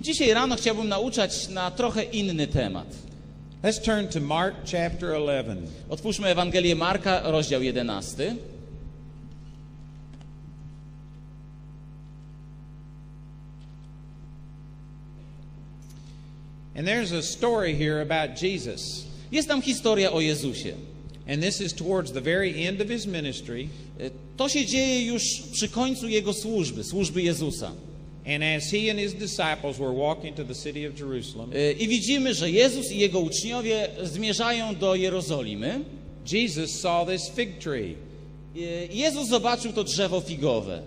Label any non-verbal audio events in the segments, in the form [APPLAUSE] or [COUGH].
Dzisiaj rano chciałbym nauczać na trochę inny temat. Let's turn to Mark chapter 11. Otwórzmy Ewangelię Marka, rozdział 11. And there's a story here about Jesus. Jest tam historia o Jezusie. And this is towards the very end of his ministry. To się dzieje już przy końcu jego służby, służby Jezusa. And as he and his disciples were walking to the city of Jerusalem, I widzimy, że Jezus i jego uczniowie zmierzają do Jerozolimy. Jesus saw this fig tree. E, Jezus zobaczył to drzewo figowe.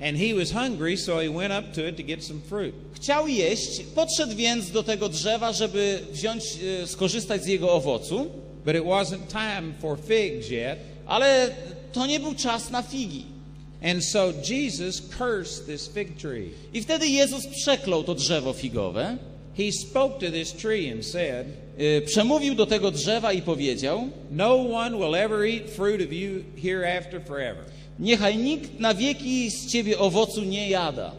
And he was hungry, so he went up to it to get some fruit. Chciał jeść, podszedł więc do tego drzewa, żeby wziąć, e, skorzystać z jego owocu, But it wasn't time for figs yet. ale to nie był czas na figi. And so Jesus cursed this fig tree. I wtedy Jezus przeklął to drzewo figowe, He spoke to this tree and said, e, przemówił do tego drzewa i powiedział: No one will ever eat fruit of you hereafter forever. Niechaj nikt na wieki z ciebie owocu nie jada.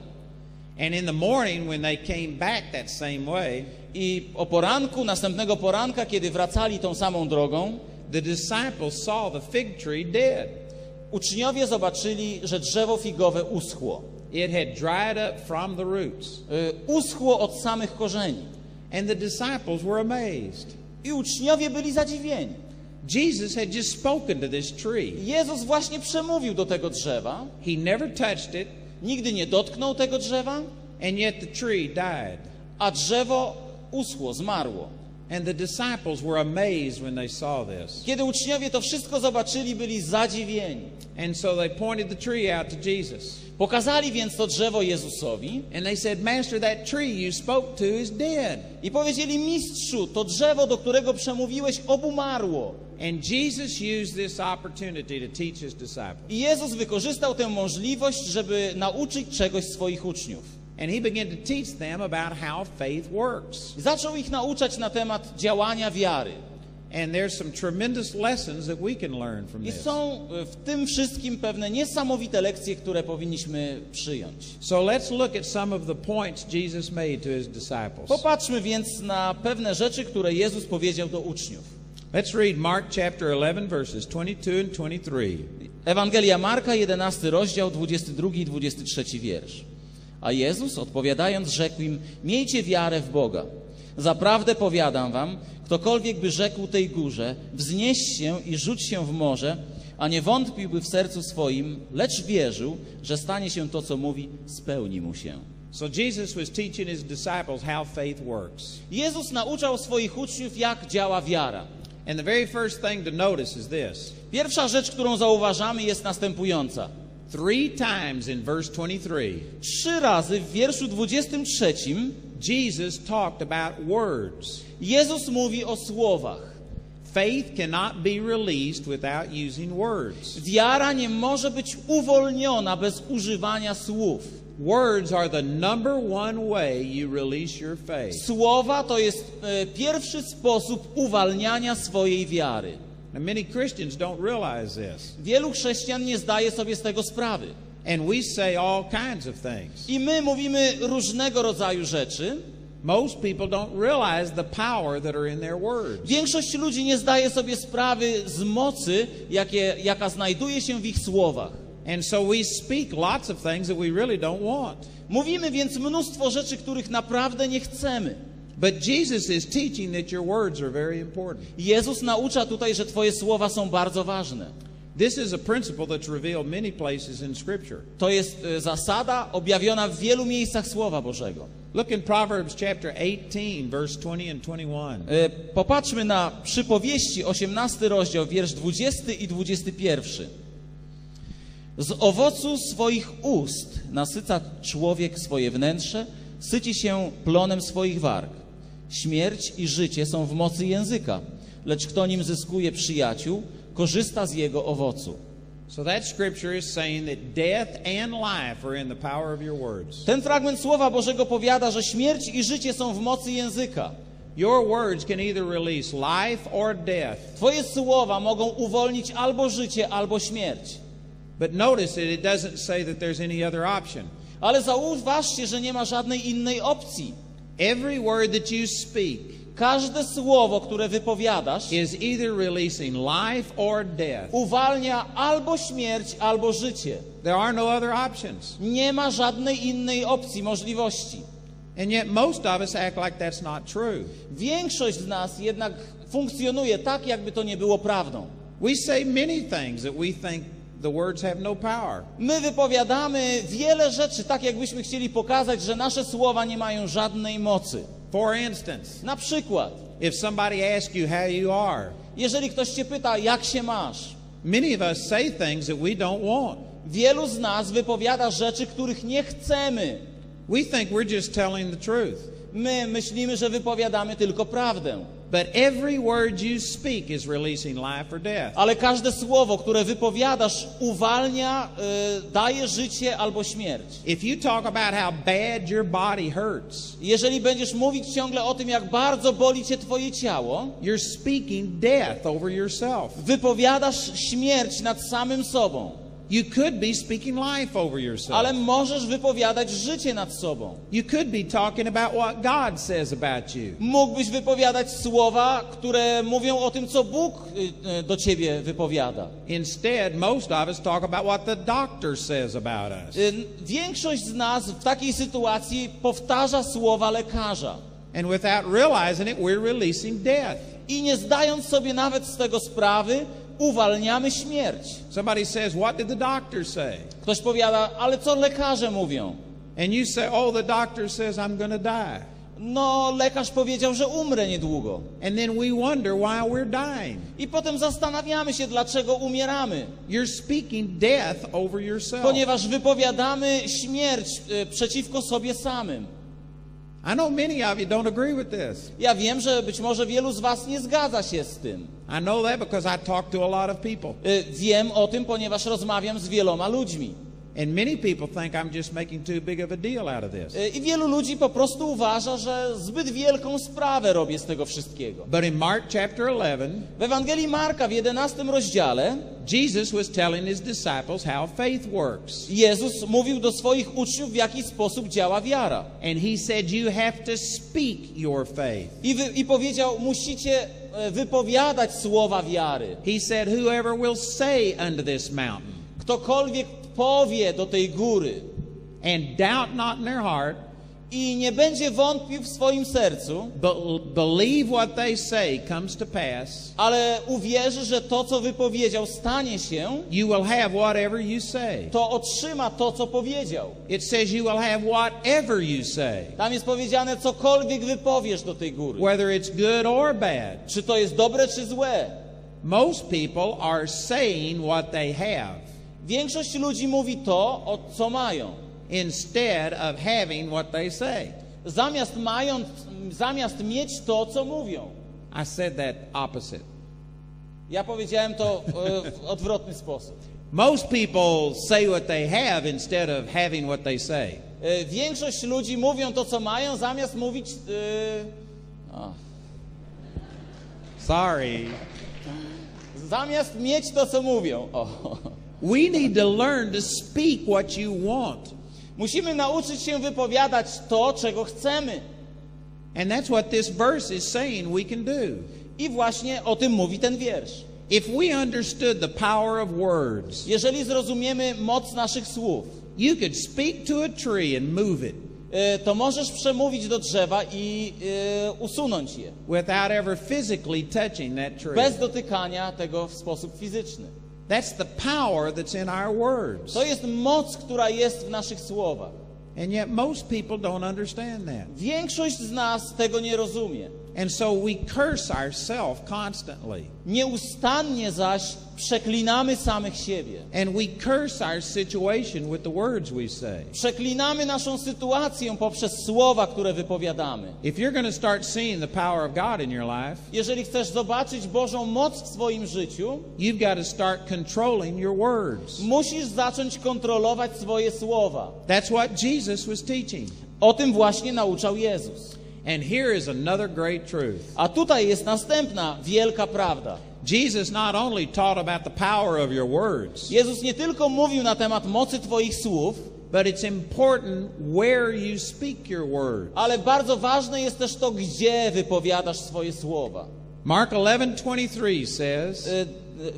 And in the morning, when they came back that same way, I o poranku, następnego poranka, kiedy wracali tą samą drogą, the disciples saw the fig tree dead. Uczniowie zobaczyli, że drzewo figowe uschło. It had dried up from the roots. E, Uschło od samych korzeni. And the disciples were amazed. I uczniowie byli zadziwieni. Jesus had just spoken to this tree. Jezus właśnie przemówił do tego drzewa, He never touched it, nigdy nie dotknął tego drzewa, and yet the tree died. a drzewo uschło, zmarło. And the disciples were amazed when they saw this. Kiedy uczniowie to wszystko zobaczyli, byli zadziwieni. And so they pointed the tree out to Jesus. Pokazali więc to drzewo Jezusowi And they said, Master, that tree you spoke to is dead. i powiedzieli: Mistrzu, to drzewo, do którego przemówiłeś, obumarło. And Jesus used this opportunity to teach his disciples. I Jezus wykorzystał tę możliwość, żeby nauczyć czegoś swoich uczniów. And he began to teach them about how faith works. Zaczął ich nauczać na temat działania wiary. And there's some tremendous lessons that we can learn from I this. są e, w tym wszystkim pewne niesamowite lekcje, które powinniśmy przyjąć. So let's look at some of the points Jesus made to his disciples. Popatrzmy więc na pewne rzeczy, które Jezus powiedział do uczniów. Let's read Mark chapter 11, verses 22 and 23. Ewangelia Marka, 11 rozdział, 22 i 23 wiersz. A Jezus odpowiadając rzekł im, miejcie wiarę w Boga. Zaprawdę powiadam wam, ktokolwiek by rzekł tej górze, wznieś się i rzuć się w morze, a nie wątpiłby w sercu swoim, lecz wierzył, że stanie się to, co mówi, spełni mu się. So Jesus was teaching his disciples how faith works. Jezus nauczał swoich uczniów, jak działa wiara. And the very first thing to notice is this. Pierwsza rzecz, którą zauważamy, jest następująca. Three times in verse 23, Trzy razy w wierszu 23 Jesus talked about words. Jezus mówi o słowach. Faith cannot be released without using words. Wiara nie może być uwolniona bez używania słów. Words are the number one way you release your faith. Słowa to jest e, pierwszy sposób uwalniania swojej wiary. Now, many Christians don't realize this. Wielu chrześcijan nie zdaje sobie z tego sprawy. And we say all kinds of things. I my mówimy różnego rodzaju rzeczy. Most people don't realize the power that are in their words. Większość ludzi nie zdaje sobie sprawy z mocy, jakie, jaka znajduje się w ich słowach. And so we speak lots of things that we really don't want. Mówimy więc mnóstwo rzeczy, których naprawdę nie chcemy. But Jesus is teaching that your words are very important. Jezus naucza tutaj, że Twoje słowa są bardzo ważne. This is a principle that's revealed many places in Scripture. To jest e, zasada objawiona w wielu miejscach Słowa Bożego. Look in Proverbs chapter 18, verse 20 and 21. E, Popatrzmy na przypowieści, 18 rozdział, wiersz 20 i 21. Z owocu swoich ust nasyca człowiek swoje wnętrze, syci się plonem swoich warg. Śmierć i życie są w mocy języka, lecz kto nim zyskuje przyjaciół, korzysta z jego owocu. Ten fragment Słowa Bożego powiada, że śmierć i życie są w mocy języka. Your words can either release life or death. Twoje słowa mogą uwolnić albo życie, albo śmierć. But notice that it doesn't say that there's any other option. Ale zauważcie, że nie ma żadnej innej opcji. Every word that you speak Każde słowo, które wypowiadasz, is either releasing life or death. uwalnia albo śmierć, albo życie. There are no other options. Nie ma żadnej innej opcji, możliwości. And yet, most of us act like that's not true. Większość z nas jednak funkcjonuje tak, jakby to nie było prawdą. We say many things that we think the words have no power. My wypowiadamy wiele rzeczy, tak jakbyśmy chcieli pokazać, że nasze słowa nie mają żadnej mocy. For instance, Na przykład, if somebody asks you how you are, jeżeli ktoś cię pyta, jak się masz, many of us say things that we don't want. wielu z nas wypowiada rzeczy, których nie chcemy. We think we're just telling the truth. My myślimy, że wypowiadamy tylko prawdę. But every word you speak is releasing life or death. Ale każde słowo, które wypowiadasz, uwalnia, y, daje życie albo śmierć. If you talk about how bad your body hurts, Jeżeli będziesz mówić ciągle o tym, jak bardzo boli cię twoje ciało, you're speaking death over yourself. wypowiadasz śmierć nad samym sobą. You could be speaking life over yourself. Ale możesz wypowiadać życie nad sobą. You could be talking about what God says about you. Mógłbyś wypowiadać słowa, które mówią o tym, co Bóg y, y, do ciebie wypowiada. Instead, most of us talk about what the doctor says about us. Y, Większość z nas w takiej sytuacji powtarza słowa lekarza. And without realizing it, we're releasing death. I nie zdając sobie nawet z tego sprawy, uwalniamy śmierć. Somebody says, What did the doctor say? Ktoś powiada, ale co lekarze mówią? And you say, Oh, the doctor says I'm going to die. No, lekarz powiedział, że umrę niedługo. And then we wonder why we're dying. I potem zastanawiamy się, dlaczego umieramy. You're speaking death over yourself. Ponieważ wypowiadamy śmierć y, przeciwko sobie samym. I know many of you don't agree with this. Ja wiem, że być może wielu z Was nie zgadza się z tym. I know that because I talk to a lot of people. Y, Wiem o tym, ponieważ rozmawiam z wieloma ludźmi. And many people think I'm just making too big of a deal out of this. I wielu ludzi po prostu uważa, że zbyt wielką sprawę robię z tego wszystkiego. But in Mark chapter 11, W Ewangelii Marka w 11 rozdziale Jesus was telling his disciples how faith works. Jezus mówił do swoich uczniów, w jaki sposób działa wiara. And he said, You have to speak your faith. I, wy, i powiedział, musicie e, wypowiadać słowa wiary. He said, Whoever will say unto this mountain, Ktokolwiek powie do tej góry and doubt not in their heart, i nie będzie wątpił w swoim sercu, but believe what they say comes to pass, ale uwierzy, że to, co wypowiedział, stanie się, you will have whatever you say. to otrzyma to, co powiedział. It says you will have whatever you say, Tam jest powiedziane, cokolwiek wypowiesz do tej góry. whether it's good or bad. Czy to jest dobre, czy złe. Most people are saying what they have Większość ludzi mówi to, o co mają. instead of having what they say. Zamiast mając, zamiast mieć to, co mówią. I said that opposite. Ja powiedziałem to e, w odwrotny sposób. Most people say what they have instead of having what they say. E, Większość ludzi mówią to, co mają, zamiast mówić. e, o, Sorry. zamiast mieć to, co mówią. O. We need to learn to speak what you want. Musimy nauczyć się wypowiadać to, czego chcemy. And that's what this verse is saying we can do. I właśnie o tym mówi ten wiersz. If we understood the power of words, Jeżeli zrozumiemy moc naszych słów, you could speak to a tree and move it e, to możesz przemówić do drzewa i e, usunąć je. without ever physically touching that tree. Bez dotykania tego w sposób fizyczny. That's the power that's in our words. To jest moc, która jest w naszych słowach. And yet most people don't understand that. Większość z nas tego nie rozumie. And so we curse ourselves constantly. Nieustannie zaś przeklinamy samych siebie. And we curse our situation with the words we say. Przeklinamy naszą sytuację poprzez słowa, które wypowiadamy. If you're going to start seeing the power of God in your life, Jeżeli chcesz zobaczyć Bożą moc w swoim życiu, you've got to start controlling your words. musisz zacząć kontrolować swoje słowa. That's what Jesus was teaching. O tym właśnie nauczał Jezus. And here is another great truth. A tutaj jest następna wielka prawda. Jesus not only taught about the power of your words, Jezus nie tylko mówił na temat mocy Twoich słów, But it's important where you speak your word. Ale bardzo ważne jest też to, gdzie wypowiadasz swoje słowa. Mark 11:23 says y,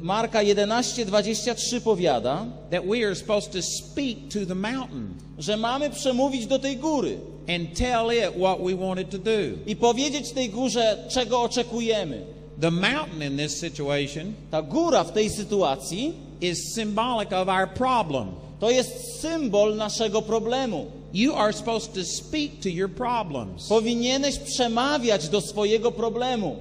Marka 11:23 powiada, that we are supposed to speak to the mountain że mamy przemówić do tej góry and tell it what we want it to do. i powiedzieć tej górze, czego oczekujemy. The mountain in this situation Ta góra w tej sytuacji is symbolic of our problem. to jest symbol naszego problemu. You are supposed to speak to your problems. Powinieneś przemawiać do swojego problemu.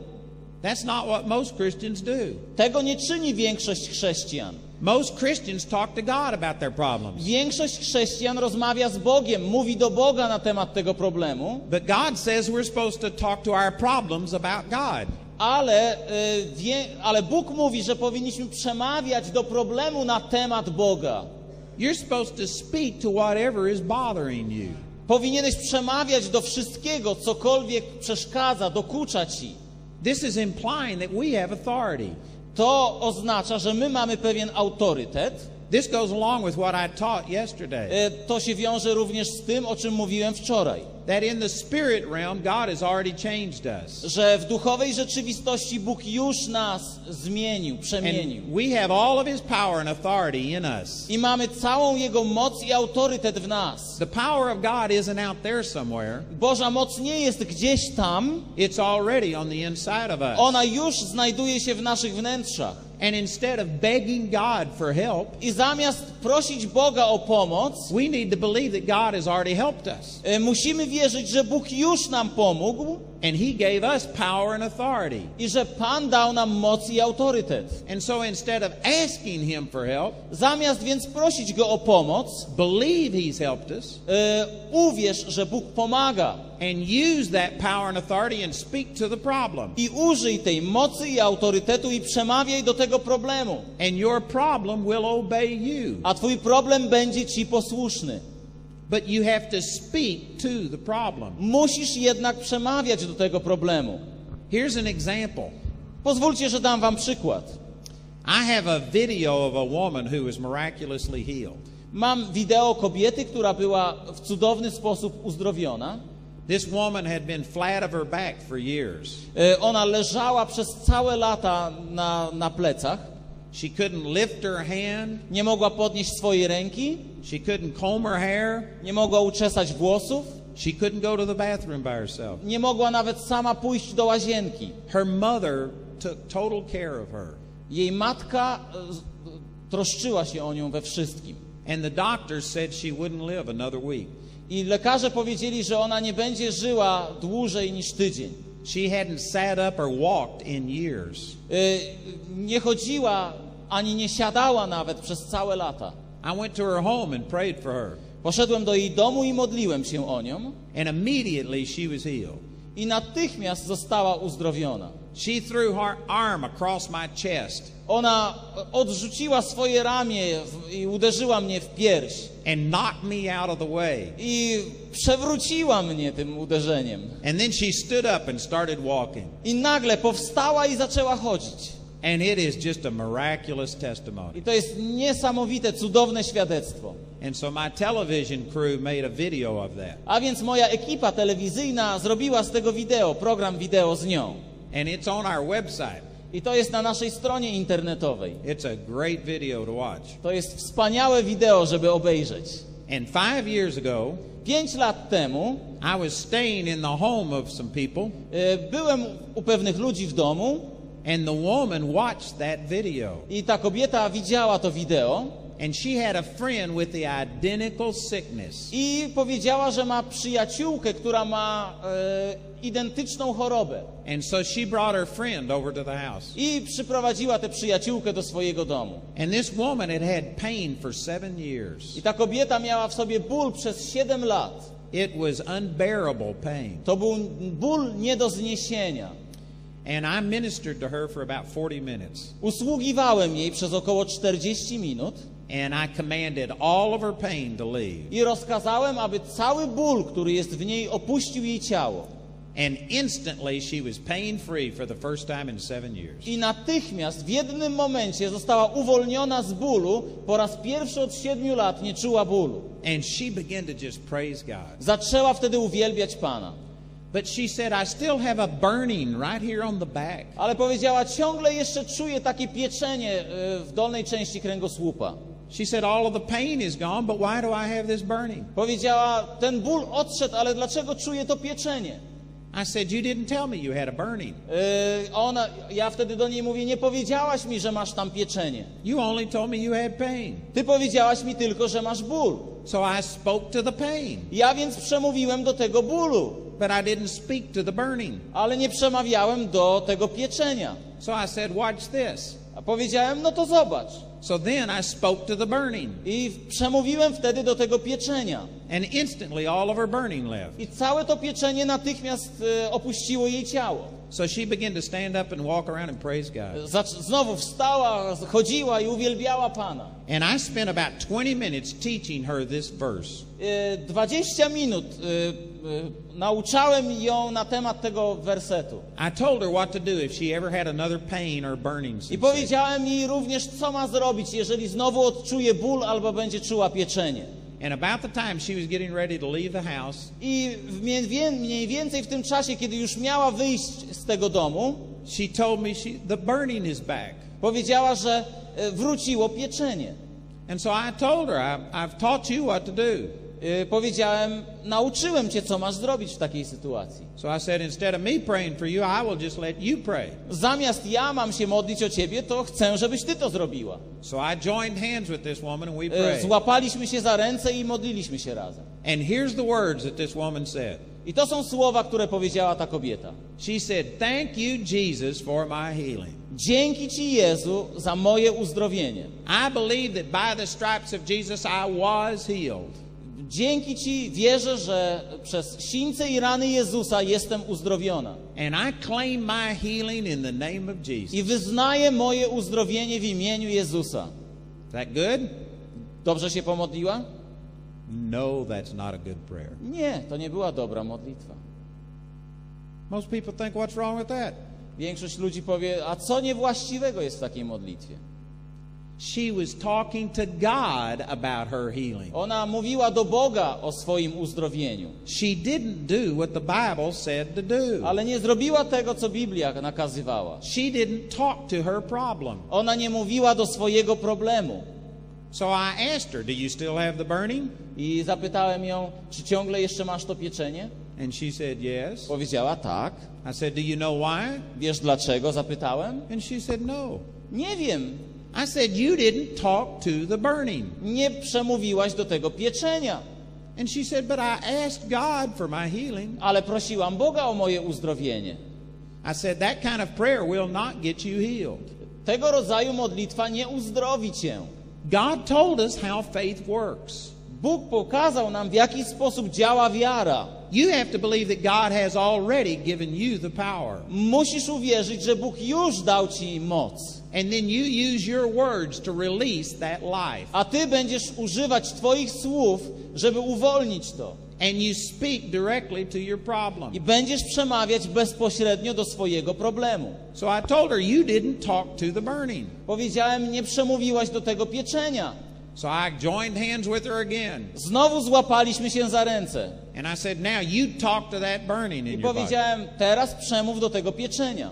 That's not what most Christians do. Tego nie czyni większość chrześcijan. Most Christians talk to God about their problems. Większość chrześcijan rozmawia z Bogiem, mówi do Boga na temat tego problemu, But God says we're supposed to talk to our problems about God. ale, y, wie, ale Bóg mówi, że powinniśmy przemawiać do problemu na temat Boga. You're supposed to speak to whatever is bothering you. Powinieneś przemawiać do wszystkiego, cokolwiek przeszkadza, dokucza ci. This is implying that we have authority. To oznacza, że my mamy pewien autorytet. This goes along with what I taught yesterday. Y, To się wiąże również z tym, o czym mówiłem wczoraj. That in the spirit realm, God has already changed us. Że w duchowej rzeczywistości Bóg już nas zmienił, przemienił. And we have all of His power and authority in us. I mamy całą Jego moc i autorytet w nas. The power of God isn't out there somewhere, Boża moc nie jest gdzieś tam, it's already on the inside of us. ona już znajduje się w naszych wnętrzach. And instead of begging God for help, I zamiast prosić Boga o pomoc, we need to believe that God has already helped us. y, musimy wierzyć, że Bóg już nam pomógł And He gave us power and authority. i że Pan dał nam moc i autorytet. And so instead of asking Him for help, Zamiast więc prosić Go o pomoc, believe He's helped us y, uwierz, że Bóg pomaga and use that power and authority and speak to the problem. i użyj tej mocy i autorytetu i przemawiaj do tego problemu. And your problem will obey you. A Twój problem będzie Ci posłuszny. But you have to speak to the problem. Musisz jednak przemawiać do tego problemu. Here's an example. Pozwólcie, że dam Wam przykład. I have a video of a woman who was miraculously healed. Mam wideo kobiety, która była w cudowny sposób uzdrowiona. This woman had been flat of her back for years. E, Ona leżała przez całe lata na, na plecach. She couldn't lift her hand, Nie mogła podnieść swojej ręki, she couldn't comb her hair, nie mogła uczesać włosów, she couldn't go to the bathroom by herself. nie mogła nawet sama pójść do łazienki. Her mother took total care of her. Jej matka e, troszczyła się o nią we wszystkim. And the doctors said she wouldn't live another week. I lekarze powiedzieli, że ona nie będzie żyła dłużej niż tydzień. She hadn't sat up or walked in years. Y, Nie chodziła ani nie siadała nawet przez całe lata. I went to her home and prayed for her, Poszedłem do jej domu i modliłem się o nią and immediately she was healed. i natychmiast została uzdrowiona. She threw her arm across my chest Ona odrzuciła swoje ramię i uderzyła mnie w pierś and knocked me out of the way. i przewróciła mnie tym uderzeniem. And then she stood up and started walking. I nagle powstała i zaczęła chodzić. And it is just a miraculous testimony. I to jest niesamowite, cudowne świadectwo. And so my television crew made a video of that. A więc moja ekipa telewizyjna zrobiła z tego wideo, program wideo z nią. And it's on our website. I to jest na naszej stronie internetowej. It's a great video to watch. To jest wspaniałe wideo, żeby obejrzeć. And five years ago, Pięć lat temu I was staying in the home of some people, e, byłem u pewnych ludzi w domu and the woman watched that video. i ta kobieta widziała to wideo And she had a friend with the identical sickness. i powiedziała, że ma przyjaciółkę, która ma e, identyczną chorobę. And so she brought her friend over to the house. I przyprowadziła tę przyjaciółkę do swojego domu. And this woman had had pain for seven years. I ta kobieta miała w sobie ból przez 7 lat. It was unbearable pain. To był ból nie do zniesienia. And I ministered to her for about 40 minutes. Usługiwałem jej przez około 40 minut And I commanded all of her pain to leave. i rozkazałem, aby cały ból, który jest w niej, opuścił jej ciało. And instantly she was pain free for the first time in seven years. I natychmiast w jednym momencie została uwolniona z bólu. Po raz pierwszy od siedmiu lat nie czuła bólu. And she began to just praise God. Zaczęła wtedy uwielbiać Pana. But she said, I still have a burning right here on the back. Ale powiedziała, ciągle jeszcze czuję takie pieczenie y, w dolnej części kręgosłupa. She said, All of the pain is gone, but why do I have this burning? Powiedziała, ten ból odszedł, ale dlaczego czuję to pieczenie? I said, You didn't tell me you had a burning. Yy, ona, ja wtedy do niej mówię, nie powiedziałaś mi, że masz tam pieczenie. You only told me you had pain. Ty powiedziałaś mi tylko, że masz ból. So I spoke to the pain, Ja więc przemówiłem do tego bólu, but I didn't speak to the burning. ale nie przemawiałem do tego pieczenia. So I said, Watch this. A powiedziałem, no to zobacz. So then I spoke to the burning, I przemówiłem wtedy do tego pieczenia. and instantly all of her burning left. I całe to pieczenie natychmiast e, opuściło jej ciało. So she began to stand up and walk around and praise God. Znowu wstała, chodziła i uwielbiała Pana. And I spent about 20 minutes teaching her this verse. E, 20 minut e, e, nauczałem ją na temat tego wersetu. I told her what to do if she ever had another pain or burning I powiedziałem jej również, co ma zrobić, jeżeli znowu odczuje ból albo będzie czuła pieczenie. And about the time she was getting ready to leave the house, I mniej więcej w tym czasie, kiedy już miała wyjść z tego domu, she told me she, the burning is back. powiedziała, że e, wróciło pieczenie. And so I told her, I, I've taught you what to do. E, Powiedziałem, nauczyłem cię, co masz zrobić w takiej sytuacji. So I said, instead of me praying for you, I will just let you pray. Zamiast ja mam się modlić o ciebie, to chcę, żebyś ty to zrobiła. So I joined hands with this woman and we E, prayed. Złapaliśmy się za ręce i modliliśmy się razem. And here's the words that this woman said. I to są słowa, które powiedziała ta kobieta. She said, Thank you, Jesus, for my healing. Dzięki Ci Jezu za moje uzdrowienie. I believe that by the stripes of Jesus I was healed. Dzięki Ci wierzę, że przez sińce i rany Jezusa jestem uzdrowiona. I. I wyznaję moje uzdrowienie w imieniu Jezusa. That good? Dobrze się pomodliła? No, that's not a good prayer. Nie, to nie była dobra modlitwa. Most people think, what's wrong with that? Większość ludzi powie, a co niewłaściwego jest w takiej modlitwie? She was talking to God about her healing. Ona mówiła do Boga o swoim uzdrowieniu, She didn't do what the Bible said to do. ale nie zrobiła tego, co Biblia nakazywała. She didn't talk to her problem. Ona nie mówiła do swojego problemu. So I asked her, Do you still have the burning? I zapytałem ją, czy ciągle jeszcze masz to pieczenie? And she said, Yes. Powiedziała tak. I said, Do you know why? Wiesz dlaczego? Zapytałem. And she said, No. Nie wiem. I said, You didn't talk to the burning. Nie przemówiłaś do tego pieczenia, And she said, But I asked God for my healing. ale prosiłam Boga o moje uzdrowienie. I said, That kind of prayer will not get you healed. Tego rodzaju modlitwa nie uzdrowi cię. God told us how faith works. Bóg pokazał nam, w jaki sposób działa wiara. You have to believe that God has already given you the power. Musisz uwierzyć, że Bóg już dał ci moc, And then you use your words to release that life. a ty będziesz używać twoich słów, żeby uwolnić to. And you speak directly to your problem. I będziesz przemawiać bezpośrednio do swojego problemu. So I told her, You didn't talk to the burning. Powiedziałem, nie przemówiłaś do tego pieczenia. So I joined hands with her again. Znowu złapaliśmy się za ręce. And I said, Now you talk to that burning I in your body. powiedziałem, teraz przemów do tego pieczenia.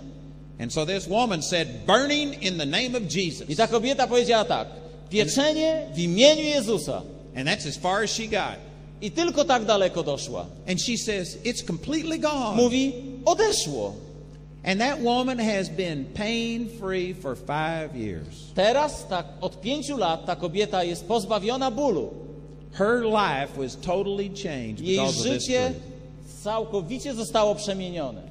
And so this woman said, Burning in the name of Jesus. I ta kobieta powiedziała tak, pieczenie w imieniu Jezusa. And that's as far as she got. I tylko tak daleko doszła. And she says, It's completely gone. Mówi, odeszło. And that woman has been pain free for five years. Teraz, tak od pięciu lat, ta kobieta jest pozbawiona bólu. Her life was totally changed Jej because of this życie truth. całkowicie zostało przemienione.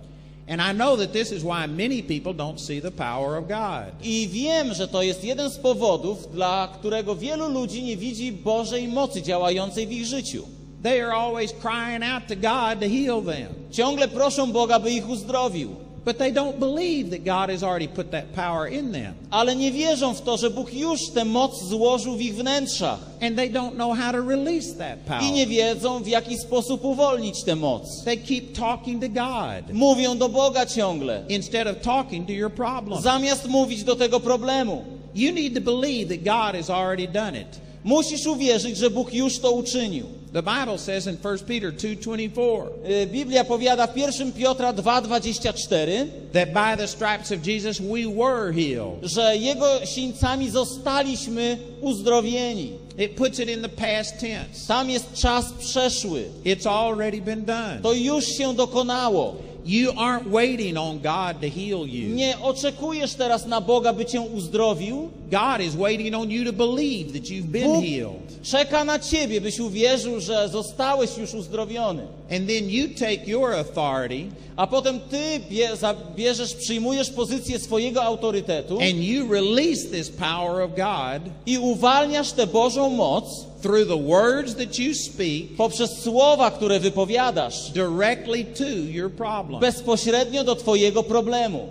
And I know that this is why many people don't see the power of God. I wiem, że to jest jeden z powodów, dla którego wielu ludzi nie widzi Bożej mocy działającej w ich życiu. They are always crying out to God to heal them. Ciągle proszą Boga, by ich uzdrowił. But they don't believe that God has already put that power in them. ale nie wierzą w to, że Bóg już tę moc złożył w ich wnętrzach And they don't know how to release that i nie power. wiedzą, w jaki sposób uwolnić tę moc. They keep talking to God Mówią do Boga ciągle, instead of talking to your problem. zamiast mówić do tego problemu. You need to believe that God has already done it. Musisz uwierzyć, że Bóg już to uczynił. The Bible says in 1 Peter 2:24 Y, Biblia powiada w 1 Piotra 2,24, that by the stripes of Jesus we were healed. że Jego sińcami zostaliśmy uzdrowieni. It puts it in the past tense. Tam jest czas przeszły. It's already been done. To już się dokonało. You aren't waiting on God to heal you. Nie oczekujesz teraz na Boga, by cię uzdrowił. God is waiting on you to believe that you've been Bóg healed. czeka na ciebie, byś uwierzył, że zostałeś już uzdrowiony. And then you take your authority A potem ty bie, zabierzesz, przyjmujesz pozycję swojego autorytetu and you release this power of God i uwalniasz tę Bożą moc through the words that you speak poprzez słowa, które wypowiadasz, directly to your problem. bezpośrednio do twojego problemu.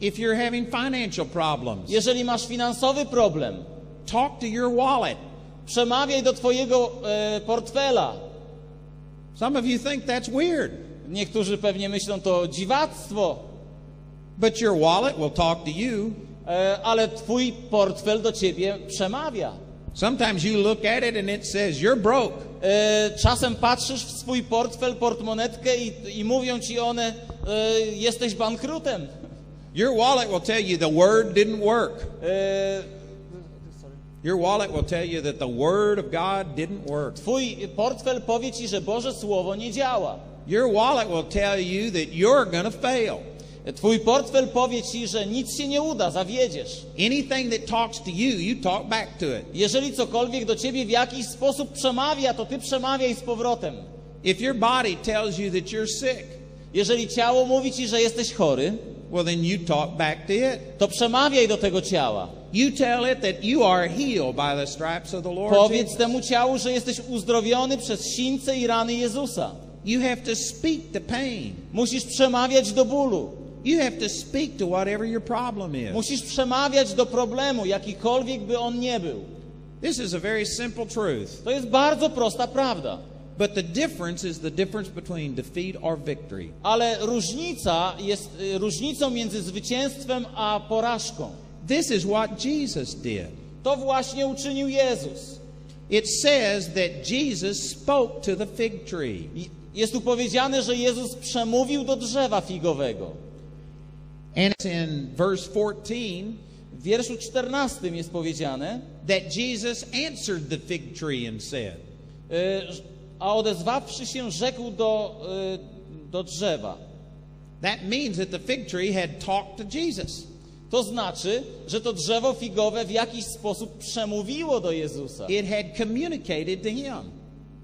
If you're having financial problems, Jeżeli masz finansowy problem, talk to your wallet. przemawiaj do twojego e, portfela. Some of you think that's weird, Niektórzy pewnie myślą to dziwactwo, but your wallet will talk to you. e, ale twój portfel do ciebie przemawia. Sometimes you look at it and it says you're broke. E, czasem patrzysz w swój portfel, portmonetkę i, i mówią ci one, e, jesteś bankrutem. Your wallet will tell you the word didn't work. E, Your wallet will tell you that the word of God didn't work. twój portfel powie ci, że Boże Słowo nie działa. Your wallet will tell you that you're going to fail. Twój portfel powie ci, że nic się nie uda, zawiedziesz. Anything that talks to you, you talk back to it. Jeżeli cokolwiek do ciebie w jakiś sposób przemawia, to ty przemawiaj z powrotem. If your body tells you that you're sick, Jeżeli ciało mówi ci, że jesteś chory, well, then you talk back to it. to przemawiaj do tego ciała. You tell it that you are healed by the stripes of the Lord. Powiedz temu ciału, że jesteś uzdrowiony przez sińce i rany Jezusa. You have to speak to pain. Musisz przemawiać do bólu. You have to speak to whatever your problem is. Musisz przemawiać do problemu, jakikolwiek by on nie był. This is a very simple truth. To jest bardzo prosta prawda. But the difference is the difference between defeat or victory. Ale różnica jest y, różnicą między zwycięstwem a porażką. This is what Jesus did. To właśnie uczynił Jezus. It says that Jesus spoke to the fig tree. Jest tu powiedziane, że Jezus przemówił do drzewa figowego. And it's in verse 14 W wierszu 14 jest powiedziane, that Jesus answered the fig tree and said, y, a odezwawszy się rzekł do, y, do drzewa. That means that the fig tree had talked to Jesus. To znaczy, że to drzewo figowe w jakiś sposób przemówiło do Jezusa. It had communicated to him.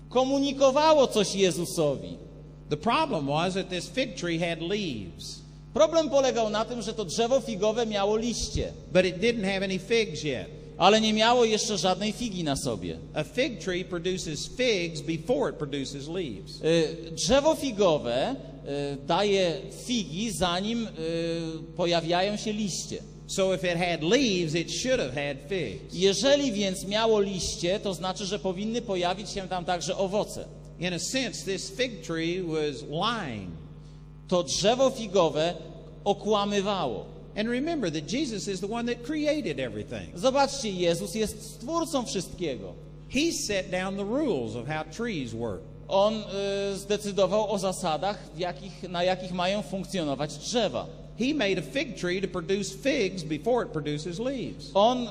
Komunikowało coś Jezusowi. The problem was that this fig tree had leaves, Problem polegał na tym, że to drzewo figowe miało liście, but it didn't have any figs yet. ale nie miało jeszcze żadnej figi na sobie. A fig tree produces figs before it produces leaves. Y, Drzewo figowe y, daje figi, zanim y, pojawiają się liście. So if it had leaves, it should have had figs. Jeżeli więc miało liście, to znaczy, że powinny pojawić się tam także owoce. In a sense, this fig tree was lying. To drzewo figowe okłamywało. And remember that Jesus is the one that created everything. Zobaczcie, Jezus jest stwórcą wszystkiego. He set down the rules of how trees work. On y, zdecydował o zasadach, jakich, na jakich mają funkcjonować drzewa. He made a fig tree to produce figs before it produces leaves. On y,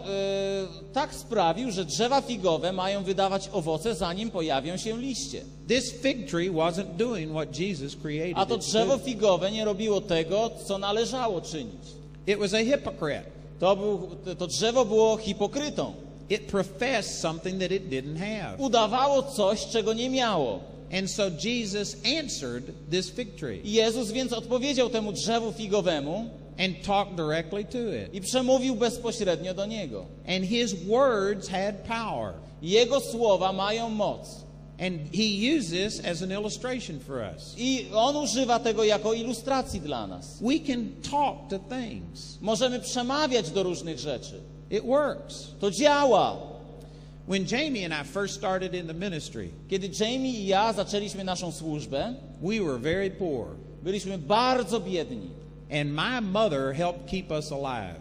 tak sprawił, że drzewa figowe mają wydawać owoce, zanim pojawią się liście. This fig tree wasn't doing what Jesus created A to drzewo figowe nie robiło tego, co należało czynić. It was a hypocrite. To, był, to drzewo było hipokrytą. It professed something that it didn't have. Udawało coś, czego nie miało. And so Jesus answered this fig tree I Jezus więc odpowiedział temu drzewu figowemu and talked directly to it. i przemówił bezpośrednio do niego. And his words had power. Jego słowa mają moc. And he used this as an illustration for us. I on używa tego jako ilustracji dla nas. We can talk to things. Możemy przemawiać do różnych rzeczy. It works. To działa. When Jamie and I first started in the ministry, Kiedy Jamie i ja zaczęliśmy naszą służbę, we were very poor. byliśmy bardzo biedni. And my mother helped keep us alive.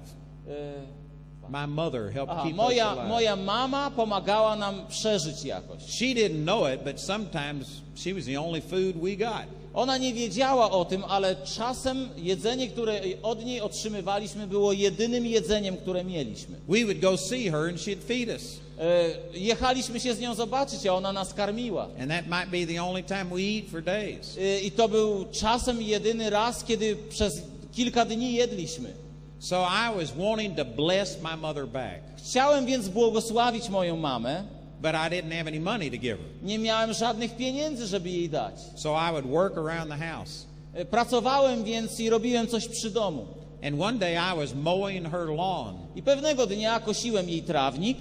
My mother helped Aha, keep us moja, alive. moja mama pomagała nam przeżyć jakoś. She didn't know it, but sometimes she was the only food we got. Ona nie wiedziała o tym, ale czasem jedzenie, które od niej otrzymywaliśmy, było jedynym jedzeniem, które mieliśmy. We would go see her and she'd feed us. E, Jechaliśmy się z nią zobaczyć, a ona nas karmiła. And that might be the only time we eat for days. E, I to był czasem jedyny raz, kiedy przez kilka dni jedliśmy. So I was wanting to bless my mother back, Chciałem więc błogosławić moją mamę. But I didn't have any money to give her. Nie miałem żadnych pieniędzy, żeby jej dać. So I would work around the house. E, Pracowałem więc i robiłem coś przy domu. And one day I was mowing her lawn, I pewnego dnia kosiłem jej trawnik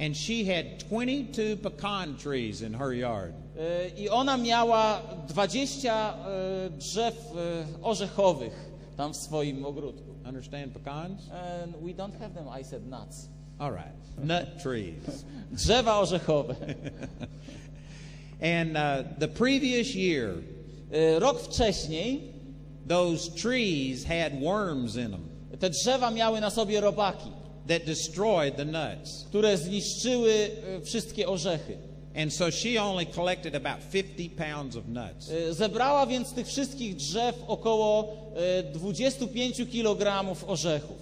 and she had 22 pecan trees in her yard. e, i ona miała 20 e, drzew orzechowych tam w swoim ogródku. Understand pecans? And we don't have them, I said nuts. All right. Nut trees. Drzewa orzechowe. And uh, the previous year, E, Rok wcześniej those trees had worms in them te drzewa miały na sobie robaki, that destroyed the nuts. które zniszczyły e, wszystkie orzechy. And so she only collected about 50 pounds of nuts. E, Zebrała więc tych wszystkich drzew około e, 25 kg orzechów.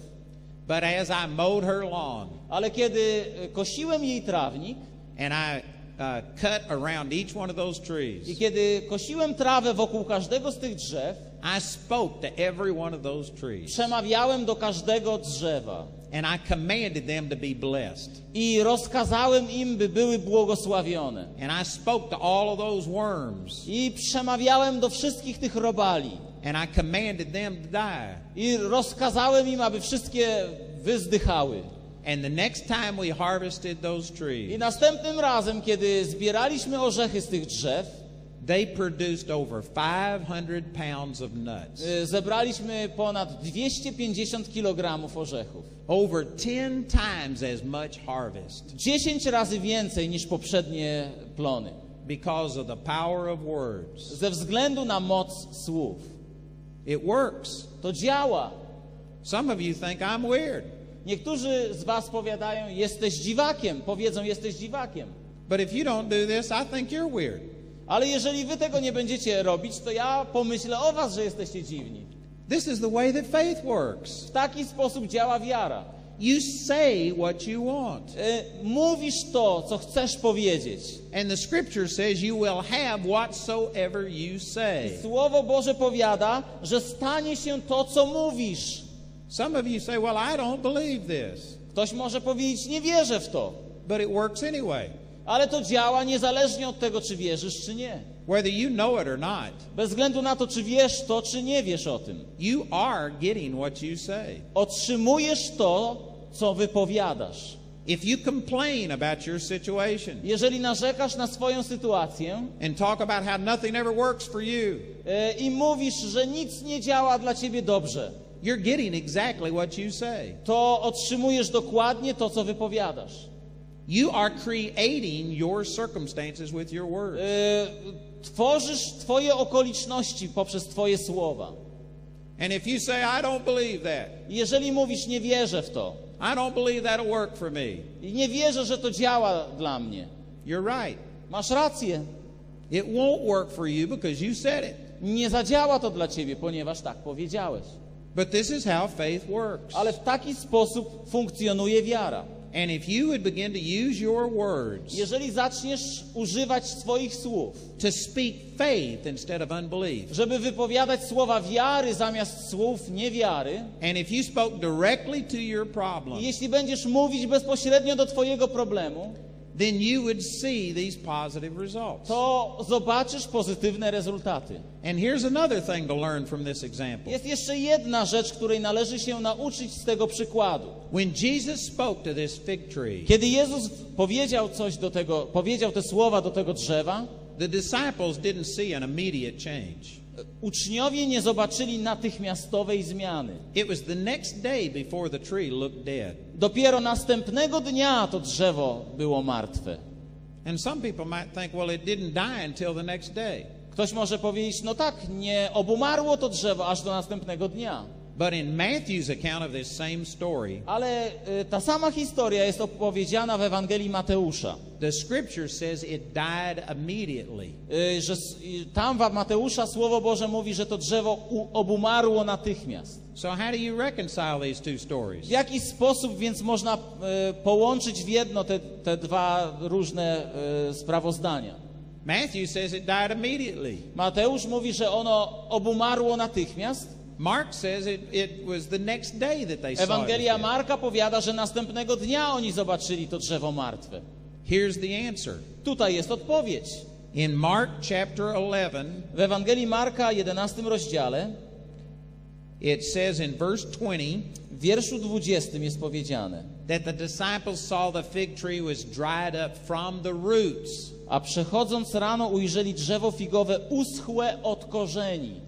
But as I mowed her lawn Ale kiedy e, kosiłem jej trawnik and I uh, cut around each one of those i trees, kiedy kosiłem trawę wokół każdego z tych drzew, I spoke to every one of those trees. przemawiałem do każdego drzewa And I commanded them to be blessed. i rozkazałem im, by były błogosławione. And I spoke to all of those worms. I przemawiałem do wszystkich tych robali And I commanded them to die. i rozkazałem im, aby wszystkie wyzdychały. And the next time we harvested those I trees, następnym razem, kiedy zbieraliśmy orzechy z tych drzew, they produced over 500 pounds of nuts. y, zebraliśmy ponad 250 kg orzechów. Over 10 times as much harvest 10 razy więcej niż poprzednie plony. because of the power of words. Ze względu na moc słów. It works. To działa. Some of you think I'm weird. Niektórzy z Was powiadają, jesteś dziwakiem. Powiedzą, jesteś dziwakiem. But if you don't do this, I think you're weird. Ale jeżeli Wy tego nie będziecie robić, to ja pomyślę o Was, że jesteście dziwni. This is the way that faith works. W taki sposób działa wiara. You say what you want. E, Mówisz to, co chcesz powiedzieć. And the scripture says you will have whatsoever you say. Słowo Boże powiada, że stanie się to, co mówisz. Some of you say, Well, I don't believe this. Ktoś może powiedzieć, nie wierzę w to. But it works anyway, Ale to działa niezależnie od tego, czy wierzysz, czy nie. Whether you know it or not. Bez względu na to, czy wiesz to, czy nie wiesz o tym. You are getting what you say. Otrzymujesz to, co wypowiadasz. If you complain about your situation Jeżeli narzekasz na swoją sytuację and talk about how nothing ever works for you, e, i mówisz, że nic nie działa dla ciebie dobrze, you're getting exactly what you say. to otrzymujesz dokładnie to, co wypowiadasz. You are creating your circumstances with your words. E, Tworzysz Twoje okoliczności poprzez Twoje słowa. And if you say, I don't believe that, Jeżeli mówisz, nie wierzę w to, I don't believe that'll work for me, i nie wierzę, że to działa dla mnie, you're right. masz rację. It won't work for you because you said it. Nie zadziała to dla Ciebie, ponieważ tak powiedziałeś. But this is how faith works. Ale w taki sposób funkcjonuje wiara. And if you would begin to use your words Jeżeli zaczniesz używać swoich słów, to speak faith instead of unbelief, żeby wypowiadać słowa wiary zamiast słów niewiary, and if you spoke directly to your i problem, jeśli będziesz mówić bezpośrednio do Twojego problemu, then you would see these positive results. to zobaczysz pozytywne rezultaty. And here's another thing to learn from this example. Jest jeszcze jedna rzecz, której należy się nauczyć z tego przykładu. When Jesus spoke to this fig tree, Kiedy Jezus powiedział coś do tego, powiedział te słowa do tego drzewa, the disciples didn't see an immediate change. Uczniowie nie zobaczyli natychmiastowej zmiany. It was the next day before the tree looked dead. Dopiero następnego dnia to drzewo było martwe. And some people might think, well, it didn't die until the next day. Ktoś może powiedzieć, no tak, nie obumarło to drzewo aż do następnego dnia. But in Matthew's account of this same story, Ale y, ta sama historia jest opowiedziana w Ewangelii Mateusza. the scripture says it died immediately. Y, Że y, tam w Mateusza Słowo Boże mówi, że to drzewo u- obumarło natychmiast. So how do you reconcile these two W stories? jaki sposób więc można połączyć w jedno te, te dwa różne sprawozdania? Matthew says it died immediately. Mateusz mówi, że ono obumarło natychmiast. Mark says it, it was the next day that they saw it. Ewangelia. Marka powiada, że następnego dnia oni zobaczyli to drzewo martwe. Here's the answer. Tutaj jest odpowiedź. In Mark chapter 11, W Ewangelii Marka, 11 rozdziale, it says in verse 20 w wierszu 20 jest powiedziane: that the disciples saw the fig tree was dried up from the roots. A przechodząc rano ujrzeli drzewo figowe uschłe od korzeni.